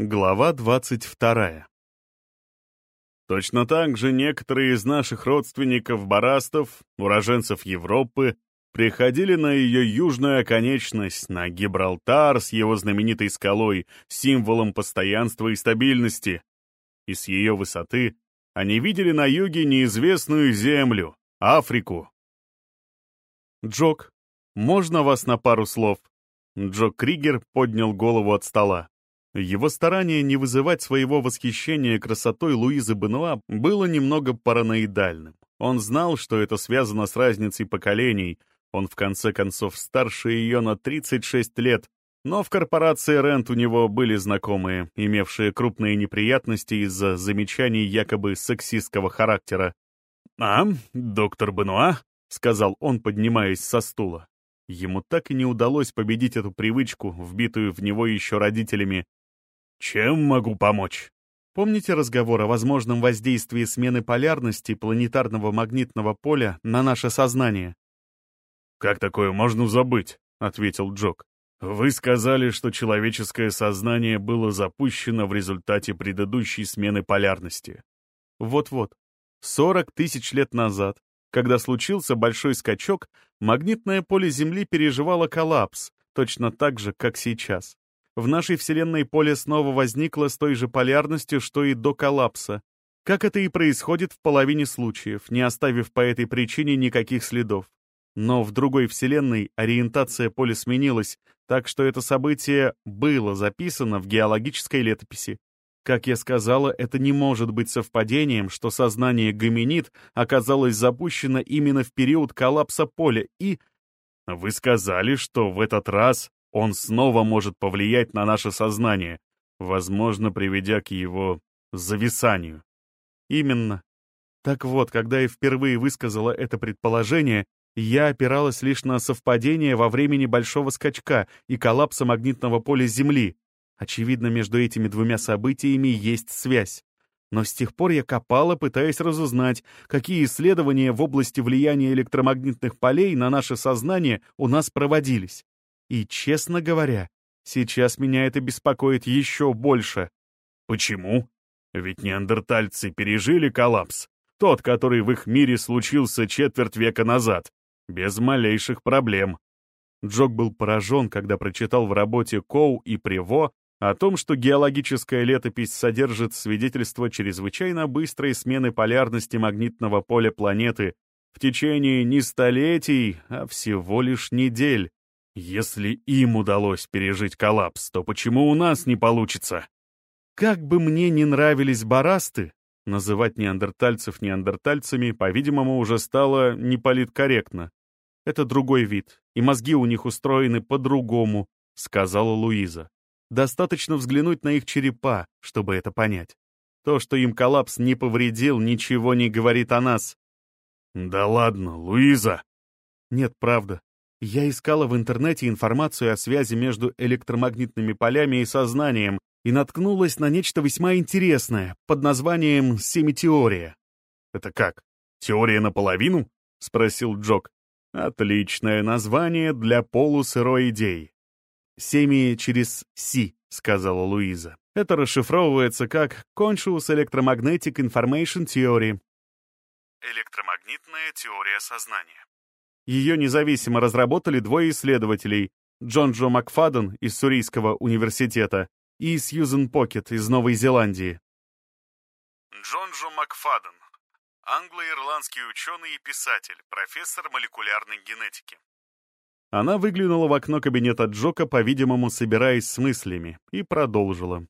Глава 22. Точно так же некоторые из наших родственников-барастов, уроженцев Европы, приходили на ее южную оконечность, на Гибралтар с его знаменитой скалой, символом постоянства и стабильности. И с ее высоты они видели на юге неизвестную землю, Африку. «Джок, можно вас на пару слов?» Джок Кригер поднял голову от стола. Его старание не вызывать своего восхищения красотой Луизы Бенуа было немного параноидальным. Он знал, что это связано с разницей поколений. Он, в конце концов, старше ее на 36 лет, но в корпорации Рент у него были знакомые, имевшие крупные неприятности из-за замечаний якобы сексистского характера. «А, доктор Бенуа?» — сказал он, поднимаясь со стула. Ему так и не удалось победить эту привычку, вбитую в него еще родителями, «Чем могу помочь?» Помните разговор о возможном воздействии смены полярности планетарного магнитного поля на наше сознание? «Как такое можно забыть?» — ответил Джок. «Вы сказали, что человеческое сознание было запущено в результате предыдущей смены полярности». Вот-вот. 40 тысяч лет назад, когда случился большой скачок, магнитное поле Земли переживало коллапс, точно так же, как сейчас. В нашей Вселенной поле снова возникло с той же полярностью, что и до коллапса. Как это и происходит в половине случаев, не оставив по этой причине никаких следов. Но в другой Вселенной ориентация поля сменилась, так что это событие было записано в геологической летописи. Как я сказала, это не может быть совпадением, что сознание гоминид оказалось запущено именно в период коллапса поля и... Вы сказали, что в этот раз он снова может повлиять на наше сознание, возможно, приведя к его зависанию. Именно. Так вот, когда я впервые высказала это предположение, я опиралась лишь на совпадение во времени большого скачка и коллапса магнитного поля Земли. Очевидно, между этими двумя событиями есть связь. Но с тех пор я копала, пытаясь разузнать, какие исследования в области влияния электромагнитных полей на наше сознание у нас проводились. И, честно говоря, сейчас меня это беспокоит еще больше. Почему? Ведь неандертальцы пережили коллапс, тот, который в их мире случился четверть века назад, без малейших проблем. Джок был поражен, когда прочитал в работе Коу и Приво о том, что геологическая летопись содержит свидетельство чрезвычайно быстрой смены полярности магнитного поля планеты в течение не столетий, а всего лишь недель. Если им удалось пережить коллапс, то почему у нас не получится? Как бы мне не нравились барасты, называть неандертальцев неандертальцами, по-видимому, уже стало неполиткорректно. Это другой вид, и мозги у них устроены по-другому, сказала Луиза. Достаточно взглянуть на их черепа, чтобы это понять. То, что им коллапс не повредил, ничего не говорит о нас. Да ладно, Луиза. Нет, правда. Я искала в интернете информацию о связи между электромагнитными полями и сознанием и наткнулась на нечто весьма интересное под названием семитеория. «Это как? Теория наполовину?» — спросил Джок. «Отличное название для полусырой идеи». «Семи через «си», — сказала Луиза. Это расшифровывается как Conscious Electromagnetic Information Theory. Электромагнитная теория сознания. Ее независимо разработали двое исследователей — Джон Джо Макфаден из Сурийского университета и Сьюзен Покет из Новой Зеландии. Джон Джо Макфаден — англо-ирландский ученый и писатель, профессор молекулярной генетики. Она выглянула в окно кабинета Джока, по-видимому, собираясь с мыслями, и продолжила.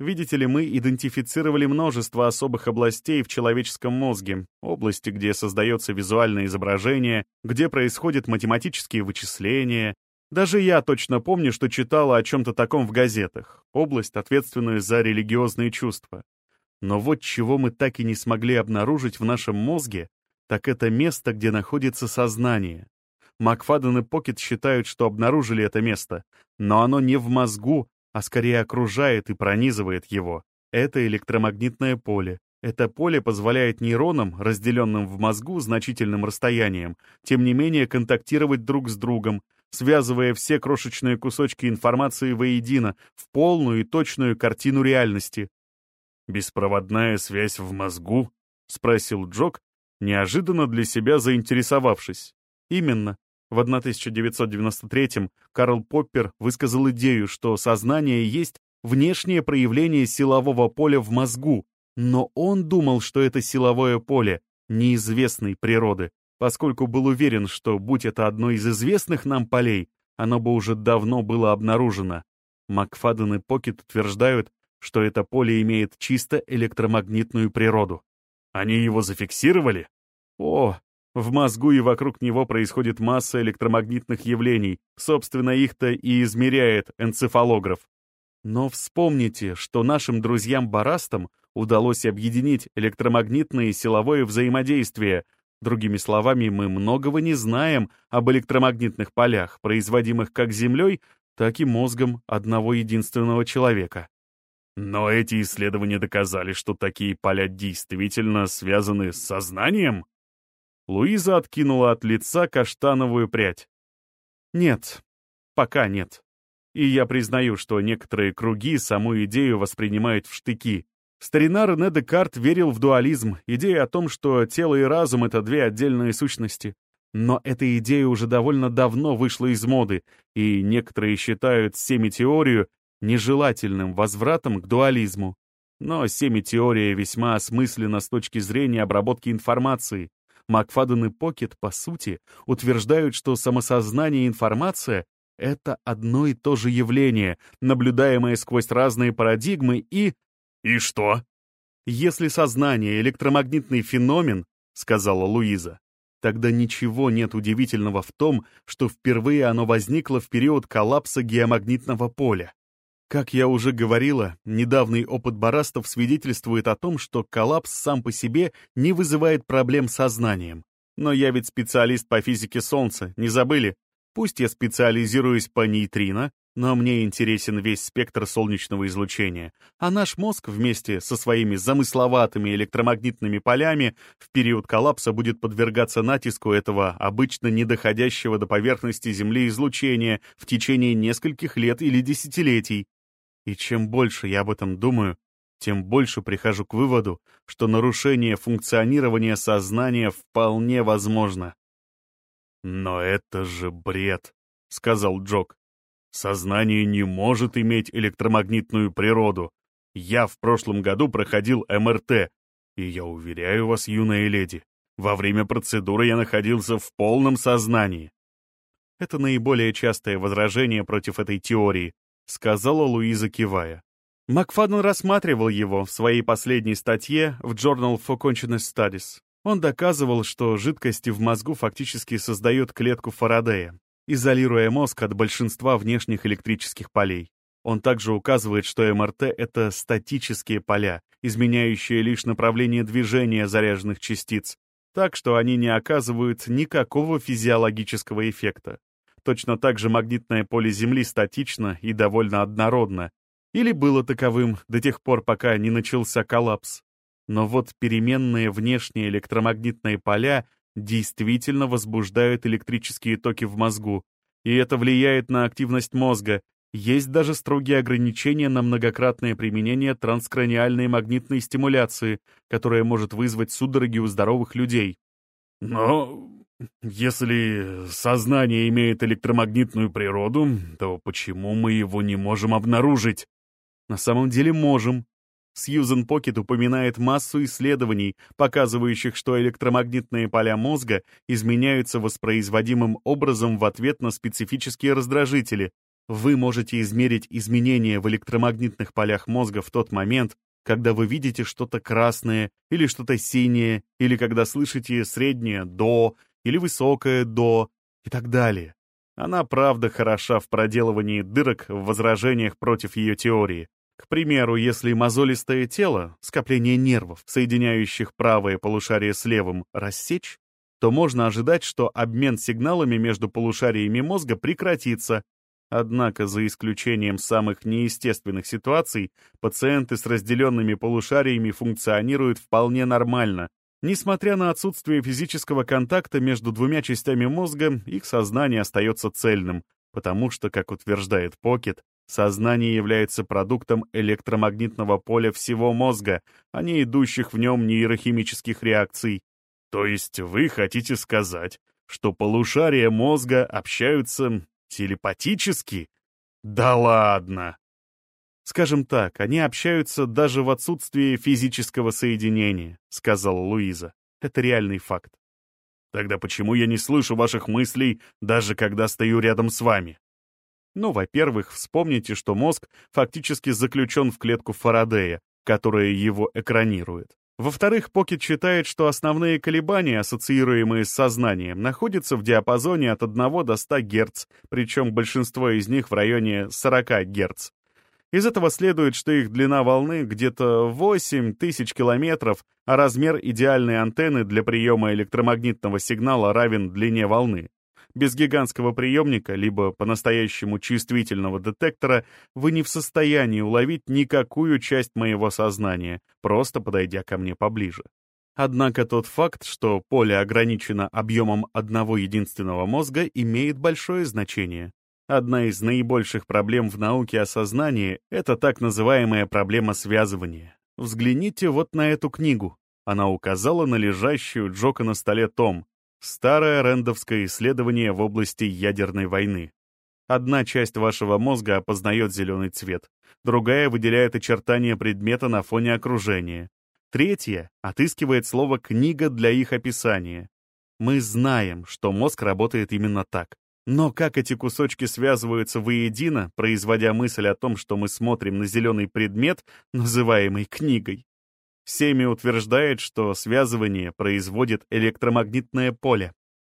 Видите ли, мы идентифицировали множество особых областей в человеческом мозге, области, где создается визуальное изображение, где происходят математические вычисления. Даже я точно помню, что читала о чем-то таком в газетах, область, ответственную за религиозные чувства. Но вот чего мы так и не смогли обнаружить в нашем мозге, так это место, где находится сознание. Макфаден и Покет считают, что обнаружили это место, но оно не в мозгу, а скорее окружает и пронизывает его. Это электромагнитное поле. Это поле позволяет нейронам, разделенным в мозгу значительным расстоянием, тем не менее контактировать друг с другом, связывая все крошечные кусочки информации воедино, в полную и точную картину реальности. «Беспроводная связь в мозгу?» — спросил Джок, неожиданно для себя заинтересовавшись. Именно. В 1993-м Карл Поппер высказал идею, что сознание есть внешнее проявление силового поля в мозгу, но он думал, что это силовое поле неизвестной природы, поскольку был уверен, что, будь это одно из известных нам полей, оно бы уже давно было обнаружено. Макфаден и Покет утверждают, что это поле имеет чисто электромагнитную природу. Они его зафиксировали? О, в мозгу и вокруг него происходит масса электромагнитных явлений, собственно, их-то и измеряет энцефалограф. Но вспомните, что нашим друзьям-барастам удалось объединить электромагнитное и силовое взаимодействие. Другими словами, мы многого не знаем об электромагнитных полях, производимых как Землей, так и мозгом одного единственного человека. Но эти исследования доказали, что такие поля действительно связаны с сознанием? Луиза откинула от лица каштановую прядь. Нет, пока нет. И я признаю, что некоторые круги саму идею воспринимают в штыки. Старина Рене Декарт верил в дуализм, идея о том, что тело и разум — это две отдельные сущности. Но эта идея уже довольно давно вышла из моды, и некоторые считают семитеорию нежелательным возвратом к дуализму. Но семитеория весьма осмыслена с точки зрения обработки информации. Макфаден и Покет, по сути, утверждают, что самосознание и информация — это одно и то же явление, наблюдаемое сквозь разные парадигмы и... «И что?» «Если сознание — электромагнитный феномен, — сказала Луиза, — тогда ничего нет удивительного в том, что впервые оно возникло в период коллапса геомагнитного поля. Как я уже говорила, недавний опыт барастов свидетельствует о том, что коллапс сам по себе не вызывает проблем с сознанием. Но я ведь специалист по физике Солнца, не забыли? Пусть я специализируюсь по нейтрино, но мне интересен весь спектр солнечного излучения, а наш мозг вместе со своими замысловатыми электромагнитными полями в период коллапса будет подвергаться натиску этого обычно не доходящего до поверхности Земли излучения в течение нескольких лет или десятилетий. И чем больше я об этом думаю, тем больше прихожу к выводу, что нарушение функционирования сознания вполне возможно. «Но это же бред», — сказал Джок. «Сознание не может иметь электромагнитную природу. Я в прошлом году проходил МРТ, и я уверяю вас, юная леди, во время процедуры я находился в полном сознании». Это наиболее частое возражение против этой теории, — сказала Луиза, кивая. Макфаден рассматривал его в своей последней статье в Journal for Consciousness Studies. Он доказывал, что жидкости в мозгу фактически создают клетку Фарадея, изолируя мозг от большинства внешних электрических полей. Он также указывает, что МРТ — это статические поля, изменяющие лишь направление движения заряженных частиц, так что они не оказывают никакого физиологического эффекта. Точно так же магнитное поле Земли статично и довольно однородно. Или было таковым до тех пор, пока не начался коллапс. Но вот переменные внешние электромагнитные поля действительно возбуждают электрические токи в мозгу, и это влияет на активность мозга. Есть даже строгие ограничения на многократное применение транскраниальной магнитной стимуляции, которая может вызвать судороги у здоровых людей. Но если сознание имеет электромагнитную природу, то почему мы его не можем обнаружить? На самом деле можем. Сьюзен Покет упоминает массу исследований, показывающих, что электромагнитные поля мозга изменяются воспроизводимым образом в ответ на специфические раздражители. Вы можете измерить изменения в электромагнитных полях мозга в тот момент, когда вы видите что-то красное или что-то синее, или когда слышите среднее «до» или высокое «до» и так далее. Она, правда, хороша в проделывании дырок в возражениях против ее теории. К примеру, если мозолистое тело, скопление нервов, соединяющих правое полушарие с левым, рассечь, то можно ожидать, что обмен сигналами между полушариями мозга прекратится. Однако, за исключением самых неестественных ситуаций, пациенты с разделенными полушариями функционируют вполне нормально, Несмотря на отсутствие физического контакта между двумя частями мозга, их сознание остается цельным, потому что, как утверждает Покет, сознание является продуктом электромагнитного поля всего мозга, а не идущих в нем нейрохимических реакций. То есть вы хотите сказать, что полушария мозга общаются телепатически? Да ладно! Скажем так, они общаются даже в отсутствии физического соединения, сказала Луиза. Это реальный факт. Тогда почему я не слышу ваших мыслей, даже когда стою рядом с вами? Ну, во-первых, вспомните, что мозг фактически заключен в клетку Фарадея, которая его экранирует. Во-вторых, Покет считает, что основные колебания, ассоциируемые с сознанием, находятся в диапазоне от 1 до 100 Гц, причем большинство из них в районе 40 Гц. Из этого следует, что их длина волны где-то 8 тысяч километров, а размер идеальной антенны для приема электромагнитного сигнала равен длине волны. Без гигантского приемника, либо по-настоящему чувствительного детектора, вы не в состоянии уловить никакую часть моего сознания, просто подойдя ко мне поближе. Однако тот факт, что поле ограничено объемом одного единственного мозга, имеет большое значение. Одна из наибольших проблем в науке о сознании — это так называемая проблема связывания. Взгляните вот на эту книгу. Она указала на лежащую Джока на столе том. Старое рендовское исследование в области ядерной войны. Одна часть вашего мозга опознает зеленый цвет, другая выделяет очертания предмета на фоне окружения. Третья отыскивает слово «книга» для их описания. Мы знаем, что мозг работает именно так. Но как эти кусочки связываются воедино, производя мысль о том, что мы смотрим на зеленый предмет, называемый книгой? Семи утверждает, что связывание производит электромагнитное поле.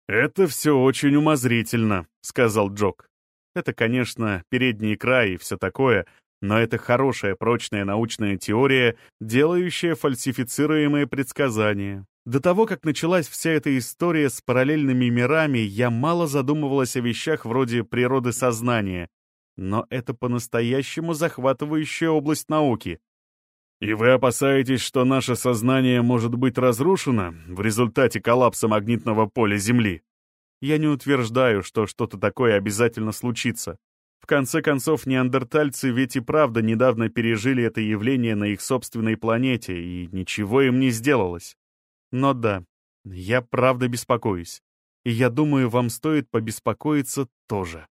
«Это все очень умозрительно», — сказал Джок. «Это, конечно, передний край и все такое, но это хорошая прочная научная теория, делающая фальсифицируемые предсказания. До того, как началась вся эта история с параллельными мирами, я мало задумывалась о вещах вроде природы сознания. Но это по-настоящему захватывающая область науки. И вы опасаетесь, что наше сознание может быть разрушено в результате коллапса магнитного поля Земли? Я не утверждаю, что что-то такое обязательно случится. В конце концов, неандертальцы ведь и правда недавно пережили это явление на их собственной планете, и ничего им не сделалось. Но да, я правда беспокоюсь. И я думаю, вам стоит побеспокоиться тоже.